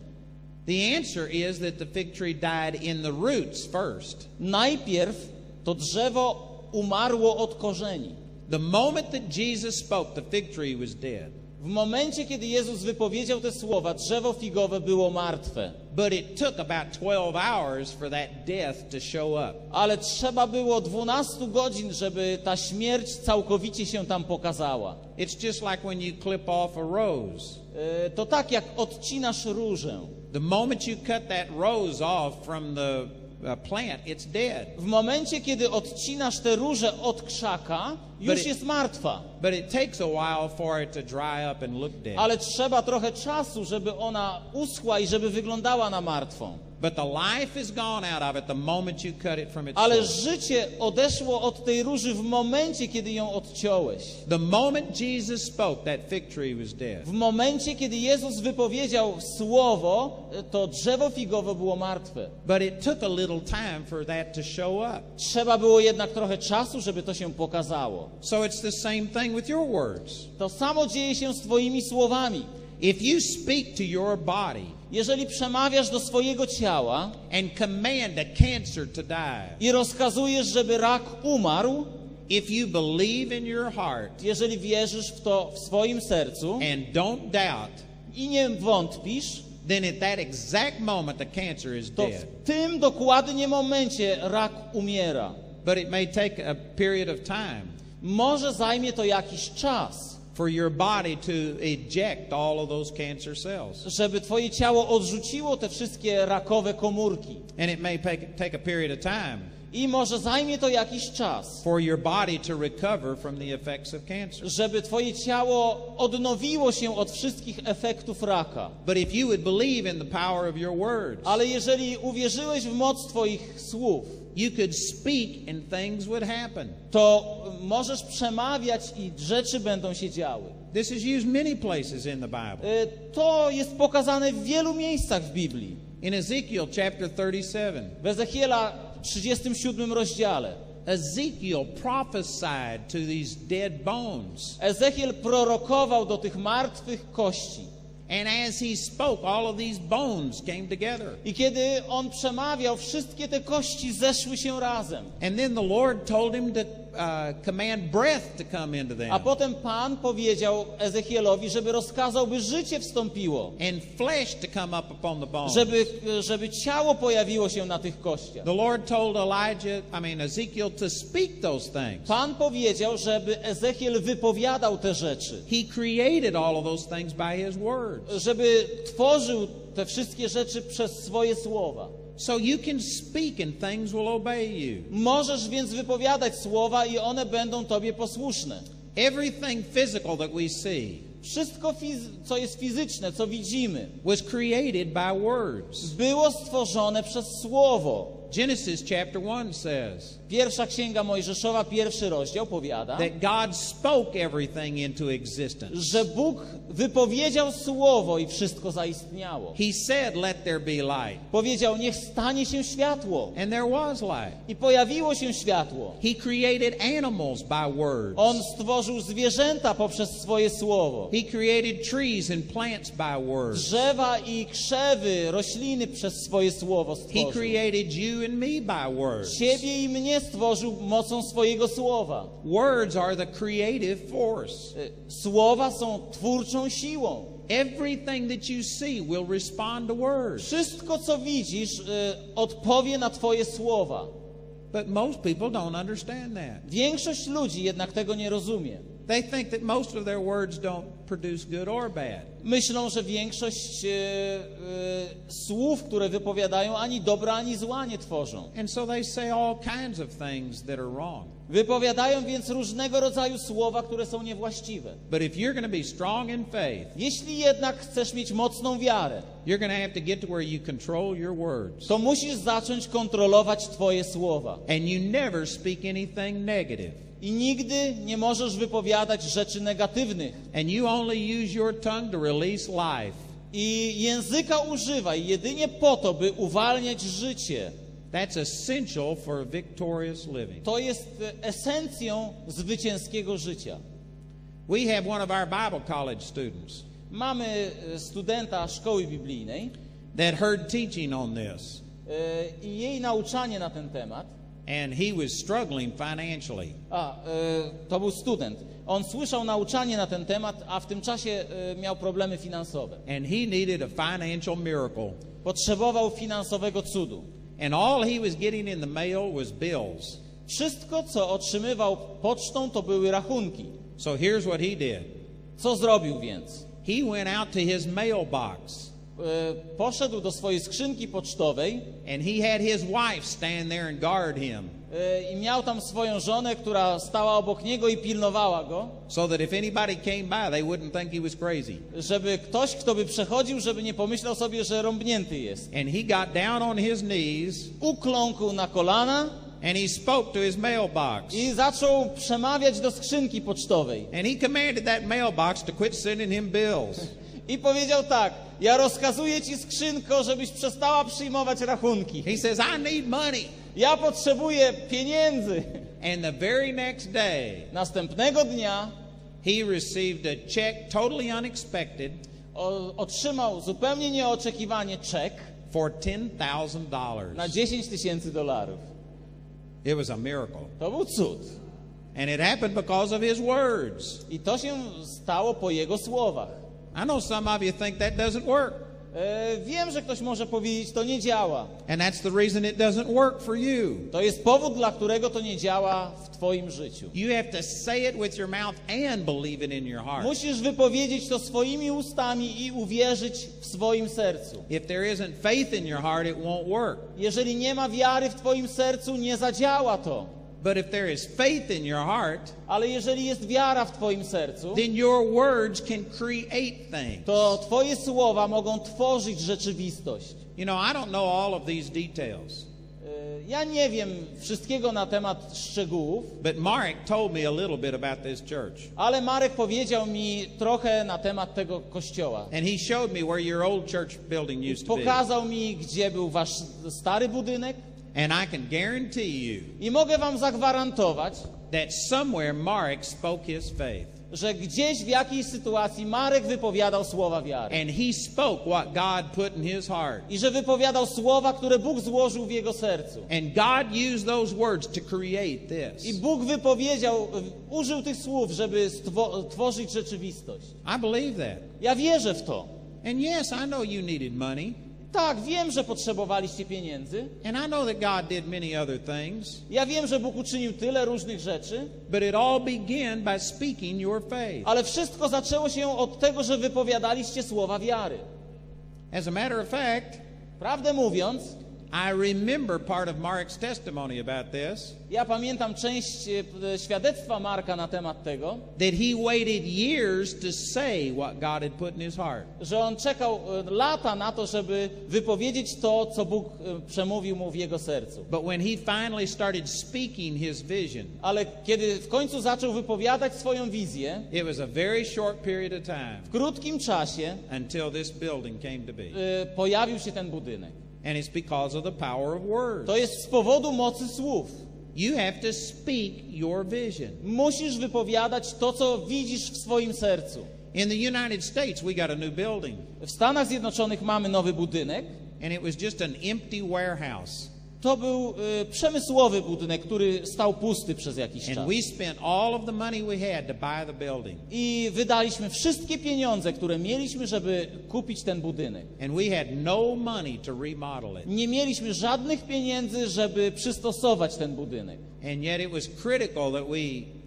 The answer is that the fig tree died in the roots first. Najpierw to drzewo umarło od korzeni. The moment that Jesus spoke, the fig tree was dead. W momencie, kiedy Jezus wypowiedział te słowa, drzewo figowe było martwe. But it took about 12 hours for that death to show up. Ale trzeba było 12 godzin, żeby ta śmierć całkowicie się tam pokazała. It's just like when you clip off a rose. E, To tak jak odcinasz różę. The moment you cut that rose off from the uh, plant, it's dead. W momencie, kiedy odcinasz tę różę od krzaka, już it- jest martwa. But it takes a while for it to dry up and look dead. Ale trzeba trochę czasu, żeby ona uschła i żeby wyglądała na martwą. But the life is gone out of it the moment you cut it from its Ale życie odeszło od tej róży w momencie, kiedy ją odciąłeś. The moment Jesus spoke, that fig tree was dead. W momencie, kiedy Jezus wypowiedział słowo, to drzewo figowe było martwe. But it took a little time for that to show up. Trzeba było jednak trochę czasu, żeby to się pokazało. So it's the same thing with your words. To samo dzieje się z Twoimi słowami. If you speak to your body Jeżeli przemawiasz do swojego ciała and command a cancer to die, i rozkazujesz, żeby rak umarł, if you believe in your heart jeżeli wierzysz w to w swoim sercu and don't doubt, i nie wątpisz, then at that exact moment the cancer is to dead. w tym dokładnie momencie rak umiera. But it may take a period of time Może zajmie to jakiś czas, for your body to eject all of those cancer cells. żeby twoje ciało odrzuciło te wszystkie rakowe komórki. And it may take, a period of time I może zajmie to jakiś czas, for your body to recover from the effects of cancer. żeby twoje ciało odnowiło się od wszystkich efektów raka. But if you would believe in the power of your words, Ale jeżeli uwierzyłeś w moc twoich słów, you could speak and things would happen. to możesz przemawiać i rzeczy będą się działy. This is used many places in the Bible. Y, To jest pokazane w wielu miejscach w Biblii. In Ezekiel chapter 37, W Ezechiela 37 rozdziale Ezekiel prophesied to these dead bones. Ezechiel prorokował do tych martwych kości. And as he spoke, all of these bones came together. I kiedy on przemawiał, wszystkie te kości zeszły się razem. And then the Lord told him to uh, command breath to come into them. A potem Pan powiedział Ezechielowi, żeby rozkazał, by życie wstąpiło, and flesh to come up upon the bones. żeby, żeby ciało pojawiło się na tych kościach. The Lord told Elijah, I mean Ezekiel, to speak those things. Pan powiedział, żeby Ezechiel wypowiadał te rzeczy, He created all of those things by His words. żeby tworzył te wszystkie rzeczy przez swoje słowa. So you can speak and things will obey you. Możesz więc wypowiadać słowa i one będą Tobie posłuszne. Everything physical that we see Wszystko, co jest fizyczne, co widzimy, was created by words. było stworzone przez słowo. Genesis chapter 1 says Pierwsza księga Mojżeszowa, pierwszy rozdział powiada, that God spoke everything into existence. że Bóg wypowiedział słowo i wszystko zaistniało. He said, Let there be light. Powiedział, niech stanie się światło. And there was light. I pojawiło się światło. He created animals by words. On stworzył zwierzęta poprzez swoje słowo. He created trees and plants by words. Drzewa i krzewy, rośliny przez swoje słowo He stworzył. created you and me by words. Ciebie i mnie stworzył mocą swojego słowa. Words are the creative force. Y, Słowa są twórczą siłą. Everything that you see will respond to words. Wszystko, co widzisz, y, odpowie na Twoje słowa. But most people don't understand that. Większość ludzi jednak tego nie rozumie. They think that most of their words don't produce good or bad. Myślą, że większość e, e, słów, które wypowiadają, ani dobra, ani zła nie tworzą. And so they say all kinds of things that are wrong. Wypowiadają więc różnego rodzaju słowa, które są niewłaściwe. But if you're going to be strong in faith, Jeśli jednak chcesz mieć mocną wiarę, you're going to have to get to where you control your words. to musisz zacząć kontrolować Twoje słowa. And you never speak anything negative. I nigdy nie możesz wypowiadać rzeczy negatywnych. And you only use your tongue to release life. I języka używaj jedynie po to, by uwalniać życie. That's essential for victorious living. To jest e, esencją zwycięskiego życia. We have one of our Bible college students Mamy e, studenta szkoły biblijnej that heard teaching on this, e, i jej nauczanie na ten temat. And he was struggling financially. A, e, to był student. On słyszał nauczanie na ten temat, a w tym czasie e, miał problemy finansowe. And he needed a financial miracle. Potrzebował finansowego cudu. And all he was getting in the mail was bills. Wszystko, co otrzymywał pocztą, to były rachunki. So here's what he did Co zrobił więc? he went out to his mailbox Poszedł do swojej skrzynki pocztowej and he had his wife stand there and guard him e, i miał tam swoją żonę, która stała obok niego i pilnowała go, so that if anybody came by, they wouldn't think he was crazy. żeby ktoś, kto by przechodził, żeby nie pomyślał sobie, że rąbnięty jest. And he got down on his knees Ukląkł na kolana and he spoke to his mailbox. i zaczął przemawiać do skrzynki pocztowej. And he commanded that mailbox to quit sending him bills. [LAUGHS] I powiedział tak: Ja rozkazuję ci skrzynko, żebyś przestała przyjmować rachunki. He says, I need money. Ja potrzebuję pieniędzy. And the very next day, Następnego dnia he received a check totally unexpected o, otrzymał zupełnie nieoczekiwanie czek for $10,000. na 10 tysięcy dolarów. It was a miracle. To był cud. And it happened because of his words. I to się stało po jego słowach. I know some of you think that doesn't work. E, wiem, że ktoś może powiedzieć, to nie działa. And that's the reason it doesn't work for you. To jest powód, dla którego to nie działa w Twoim życiu. You have to say it with your mouth and believe it in your heart. Musisz wypowiedzieć to swoimi ustami i uwierzyć w swoim sercu. If there isn't faith in your heart, it won't work. Jeżeli nie ma wiary w Twoim sercu, nie zadziała to. But if there is faith in your heart, Ale jeżeli jest wiara w Twoim sercu, then your words can create things. to Twoje słowa mogą tworzyć rzeczywistość. You know, I don't know all of these details, E, Ja nie wiem wszystkiego na temat szczegółów, but Mark told me a little bit about this church. ale Marek powiedział mi trochę na temat tego kościoła. And he showed me where your old church building used to be. Pokazał mi, gdzie był wasz stary budynek And I can guarantee you i mogę wam zagwarantować, that somewhere Mark spoke his faith. że gdzieś w jakiejś sytuacji Marek wypowiadał słowa wiary. And he spoke what God put in his heart. I że wypowiadał słowa, które Bóg złożył w jego sercu. And God used those words to create I this. Bóg wypowiedział, użył tych słów, żeby stwo- tworzyć rzeczywistość. I believe that. Ja wierzę w to. And yes, I know you needed money. Tak, wiem, że potrzebowaliście pieniędzy. And I know that God did many other things. Ja wiem, że Bóg uczynił tyle różnych rzeczy, But it all began by speaking your faith. ale wszystko zaczęło się od tego, że wypowiadaliście słowa wiary. As a matter of fact, Prawdę mówiąc, I remember part of Mark's testimony about this Ja pamiętam część e, świadectwa Marka na temat tego, that he waited years to say what God had put in his heart. że on czekał e, lata na to, żeby wypowiedzieć to, co Bóg e, przemówił mu w jego sercu. But when he finally started speaking his vision, Ale kiedy w końcu zaczął wypowiadać swoją wizję, it was a very short period of time w krótkim czasie until this building came to be. e, pojawił się ten budynek. And it's because of the power of words. To jest z powodu mocy słów. You have to speak your vision. Musisz wypowiadać to, co widzisz w swoim sercu. In the United States, we got a new building, W Stanach Zjednoczonych mamy nowy budynek. and it was just an empty warehouse. To był e, przemysłowy budynek, który stał pusty przez jakiś czas. I wydaliśmy wszystkie pieniądze, które mieliśmy, żeby kupić ten budynek. No. Nie mieliśmy żadnych pieniędzy, żeby przystosować ten budynek. And yet it was critical that we.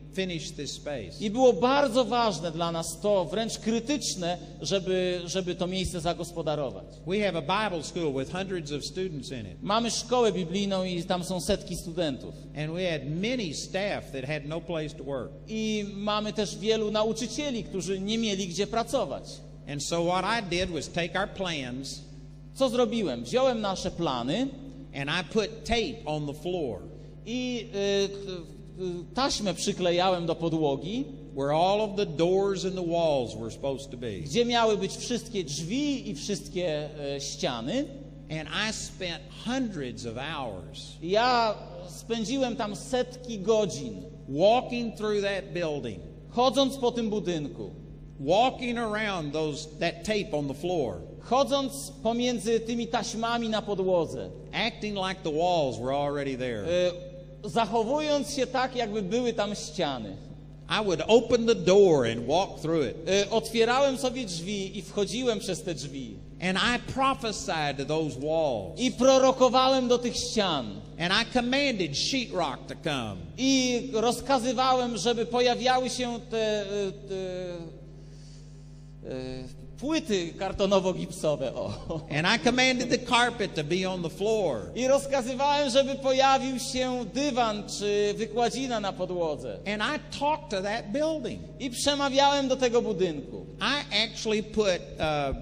I było bardzo ważne dla nas to, wręcz krytyczne, żeby, żeby to miejsce zagospodarować. We have a Bible school with hundreds of students in it. Mamy szkołę biblijną i tam są setki studentów. And we had many staff that had no place to work. I mamy też wielu nauczycieli, którzy nie mieli gdzie pracować. And so what I did was take our plans Co zrobiłem? Wziąłem nasze plany and I put tape on the floor i y, taśmę przyklejałem do podłogi, where all of the doors and the walls were supposed to be. gdzie miały być wszystkie drzwi i wszystkie e, ściany. And I spent hundreds of hours Ja spędziłem tam setki godzin, walking through that building, chodząc po tym budynku, walking around those that tape on the floor, chodząc pomiędzy tymi taśmami na podłodze, acting like the walls were already there. e, zachowując się tak, jakby były tam ściany. I would open the door and walk through it. E, Otwierałem sobie drzwi i wchodziłem przez te drzwi. And I prophesied to those walls. I prorokowałem do tych ścian. And I commanded sheetrock to come. I rozkazywałem, żeby pojawiały się te, e, te e, płyty kartonowo-gipsowe. O. And I commanded the carpet to be on the floor. I rozkazywałem, żeby pojawił się dywan czy wykładzina na podłodze. And I talked to that building. I przemawiałem do tego budynku. I actually put uh,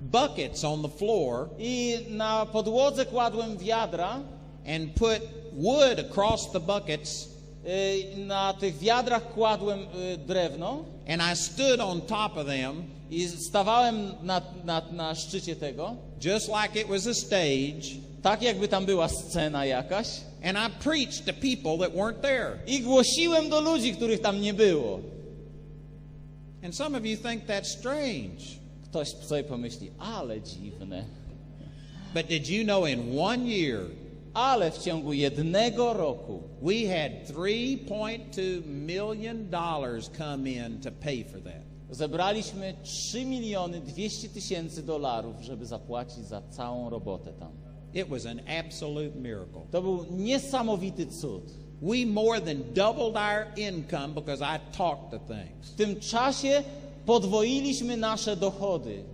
buckets on the floor I na podłodze kładłem wiadra. and put wood across the buckets. y, Na tych wiadrach kładłem y, drewno. And I stood on top of them I stawałem na, na, na szczycie tego. just like it was a stage. Tak jakby tam była scena jakaś. And I preached to people that weren't there. I głosiłem do ludzi, których tam nie było. And some of you think that's strange. Ktoś sobie pomyśli, ale dziwne. But did you know in one year Ale w ciągu jednego roku we had 3.2 million dollars come in to pay for that? zebraliśmy 3 miliony 200 tysięcy dolarów, żeby zapłacić za całą robotę tam. It was an absolute miracle. To był niesamowity cud. We more than doubled our income because I talked to things. W tym czasie podwoiliśmy nasze dochody.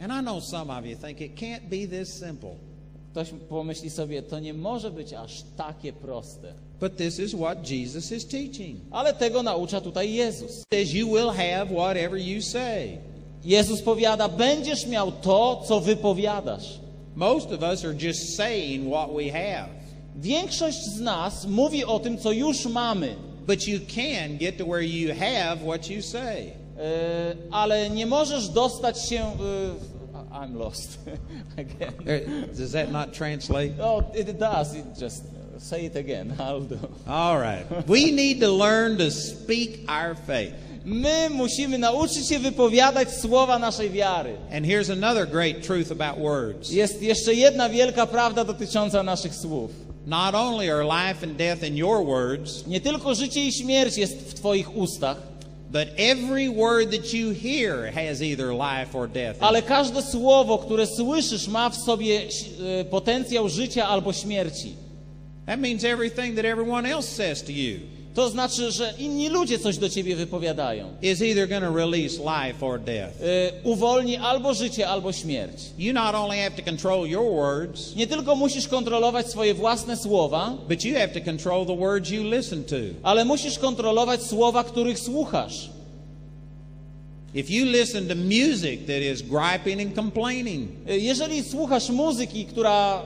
And I know some of you think it can't be this simple. Ktoś pomyśli sobie, to nie może być aż takie proste. But this is what Jesus is teaching. Ale tego naucza tutaj Jezus. Says you will have whatever you say. Jezus powiada, będziesz miał to, co wypowiadasz. Most of us are just saying what we have. Większość z nas mówi o tym, co już mamy, But you can get to where you have what you say. e, ale nie możesz dostać się. I'm lost [LAUGHS] again. Uh, Does that not translate? Oh, it does. It just say it again. [LAUGHS] I'll do. All right. We need to learn to speak our faith. My musimy nauczyć się wypowiadać słowa naszej wiary. And here's another great truth about words. Jest jeszcze jedna wielka prawda dotycząca naszych słów. Not only are life and death in your words, Nie tylko życie i śmierć jest w Twoich ustach, but every word that you hear has either life or death. in ale każde słowo, które słyszysz, ma w sobie e, potencjał życia albo śmierci. That means everything that everyone else says to you. To znaczy, że inni ludzie coś do ciebie wypowiadają. is either going to release life or death. Y, uwolni albo życie, albo śmierć. You not only have to control your words, Nie tylko musisz kontrolować swoje własne słowa, but you have to control the words you listen to. ale musisz kontrolować słowa, których słuchasz. If you listen to music that is griping and complaining, Y, Jeżeli słuchasz muzyki, która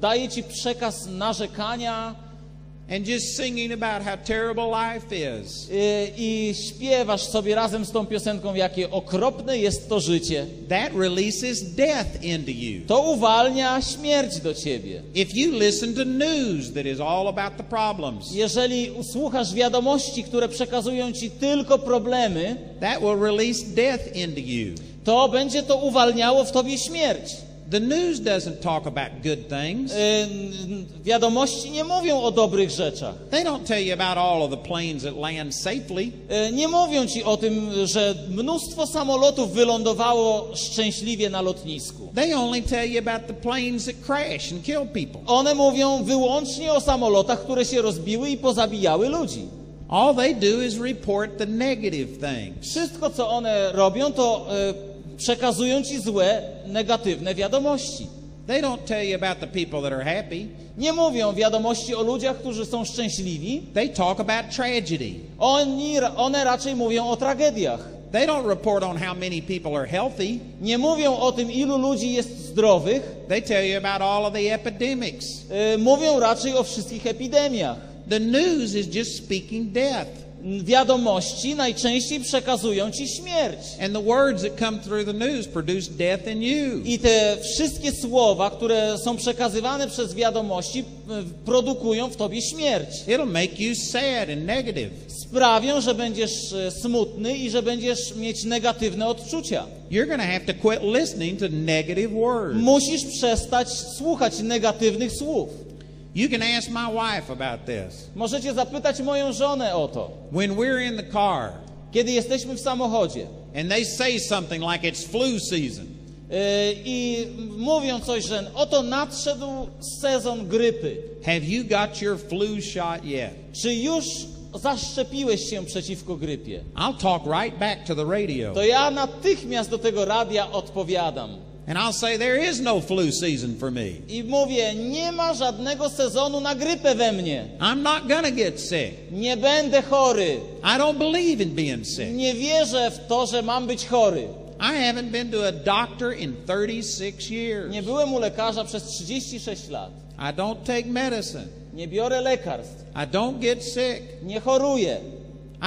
daje ci przekaz narzekania and just singing about how terrible life is, y, i śpiewasz sobie razem z tą piosenką, jakie okropne jest to życie, that releases death into you. to uwalnia śmierć do ciebie. If you listen to news that is all about the problems, Jeżeli słuchasz wiadomości, które przekazują ci tylko problemy, that will release death into you. to będzie to uwalniało w tobie śmierć. The news doesn't talk about good things. Y, Wiadomości nie mówią o dobrych rzeczach. They don't tell you about all of the planes that land safely. Y, Nie mówią ci o tym, że mnóstwo samolotów wylądowało szczęśliwie na lotnisku. They only tell you about the planes that crash and kill people. One mówią wyłącznie o samolotach, które się rozbiły i pozabijały ludzi. All they do is report the negative things. Wszystko, co one robią, to y, przekazują ci złe, negatywne wiadomości. They don't tell you about the people that are happy. Nie mówią wiadomości o ludziach, którzy są szczęśliwi. They talk about tragedy. Oni, one raczej mówią o tragediach. They don't report on how many people are healthy. Nie mówią o tym, ilu ludzi jest zdrowych. They tell you about all of the epidemics. Y, Mówią raczej o wszystkich epidemiach. The news is just speaking death. Wiadomości najczęściej przekazują ci śmierć. And the words that come through the news produce death in you. I te wszystkie słowa, które są przekazywane przez wiadomości, y, produkują w tobie śmierć. It'll make you sad and negative. Sprawią, że będziesz y, smutny i że będziesz mieć negatywne odczucia. You're going to have to quit listening to negative words. Musisz przestać słuchać negatywnych słów. You can ask my wife about this. Możecie zapytać moją żonę o to. When we're in the car Kiedy jesteśmy w samochodzie and they say something like it's flu season, y, i mówią coś, że oto nadszedł sezon grypy. have you got your flu shot yet? Czy już zaszczepiłeś się przeciwko grypie? I'll talk right back to the radio. To ja natychmiast do tego radia odpowiadam. And I'll say, there is no flu season for me. I mówię, nie ma żadnego sezonu na grypę we mnie. I'm not to get sick. Nie będę chory. I don't believe in being sick. Nie wierzę w to, że mam być chory. I haven't been to a doctor in 36 years. Nie byłem u lekarza przez 36 lat. I don't take medicine. Nie biorę lekarstw. I don't get sick. Nie choruję.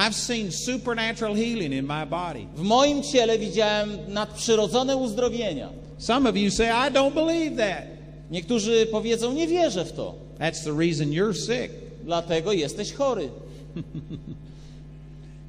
I've seen supernatural healing in my body. W moim ciele widziałem nadprzyrodzone uzdrowienia. Some of you say, I don't believe that. Niektórzy powiedzą, nie wierzę w to. That's the reason you're sick. Dlatego jesteś chory. [LAUGHS]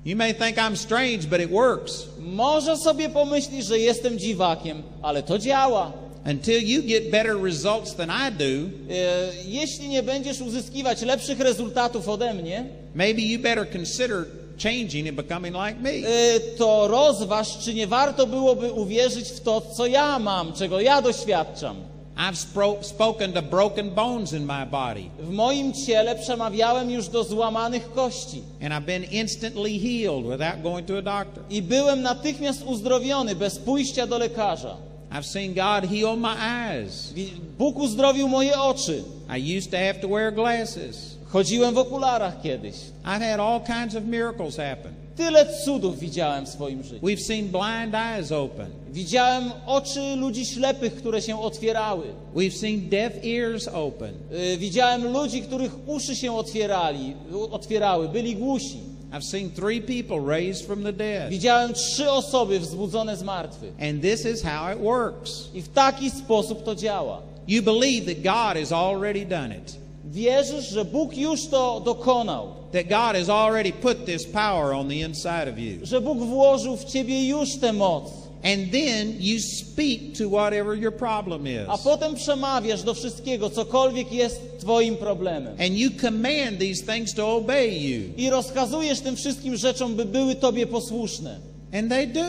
You may think I'm strange, but it works. Może sobie pomyślisz, że jestem dziwakiem, ale to działa. Until you get better results than I do, E, Jeśli nie będziesz uzyskiwać lepszych rezultatów ode mnie, maybe you better consider changing and becoming like me. e, to rozważ, czy nie warto byłoby uwierzyć w to, co ja mam, czego ja doświadczam. I've spoken to broken bones in my body, W moim ciele przemawiałem już do złamanych kości and I've been instantly healed without going to a doctor. i byłem natychmiast uzdrowiony bez pójścia do lekarza. I've seen God heal my eyes. Bóg uzdrowił moje oczy. I used to have to wear glasses. Chodziłem w okularach kiedyś. I've had all kinds of miracles happen. Tyle cudów widziałem w swoim życiu. We've seen blind eyes open. Widziałem oczy ludzi ślepych, które się otwierały. We've seen deaf ears open. Y, Widziałem ludzi, których uszy się otwierali, otwierały, byli głusi. I've seen three people raised from the dead. Widziałem trzy osoby wzbudzone z martwych. And this is how it works. I w taki sposób to działa. You believe that God has already done it, Wierzysz, że Bóg już to dokonał, that God has already put this power on the inside of you. że Bóg włożył w ciebie już tę moc, And then you speak to whatever your problem a is. potem przemawiasz do wszystkiego, cokolwiek jest twoim problemem. And you command these things to obey you. I rozkazujesz tym wszystkim rzeczom, by były tobie posłuszne. And they do.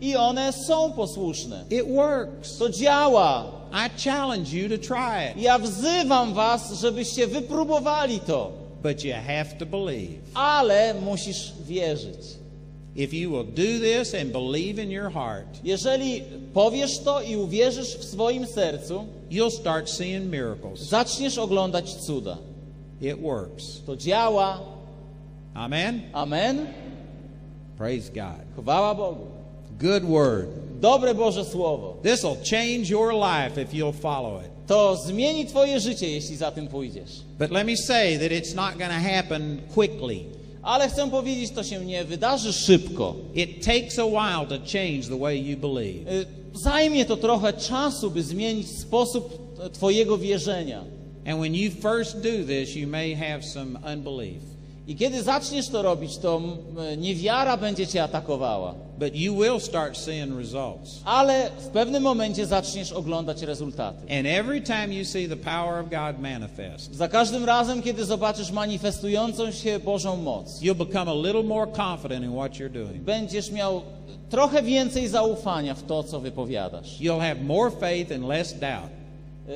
I one są posłuszne. It works. To działa. I challenge you to try it. Ja wzywam was, żebyście wypróbowali to. but you have to believe. ale musisz wierzyć. If you will do this and believe in your heart, Jeżeli powiesz to i uwierzysz w swoim sercu, you'll start seeing miracles. zaczniesz oglądać cuda. It works. To działa. Amen? Amen. Praise God. Chwała Bogu. Good word. Dobre Boże Słowo. This will change your life if you'll follow it. To zmieni Twoje życie, jeśli za tym pójdziesz. But let me say that it's not going to happen quickly. Ale chcę powiedzieć, to się nie wydarzy szybko. It takes a while to change the way you believe. Y, Zajmie to trochę czasu, by zmienić sposób e, Twojego wierzenia. And when you first do this, you may have some unbelief. I kiedy zaczniesz to robić, to niewiara będzie Cię atakowała. But you will start seeing results. Ale w pewnym momencie zaczniesz oglądać rezultaty. And every time you see the power of God manifest, Za każdym razem, kiedy zobaczysz manifestującą się Bożą moc, you'll become a little more confident in what you're doing. będziesz miał trochę więcej zaufania w to, co wypowiadasz. You'll have more faith and less doubt. E,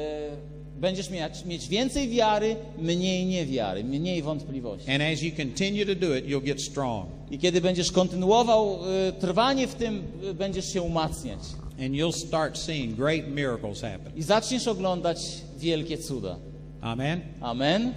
Będziesz mieć, mieć więcej wiary, mniej niewiary, mniej wątpliwości. And as you continue to do it, you'll get strong. I kiedy będziesz kontynuował e, trwanie w tym, e, będziesz się umacniać. And you'll start seeing great miracles happen. I zaczniesz oglądać wielkie cuda. Amen? Amen.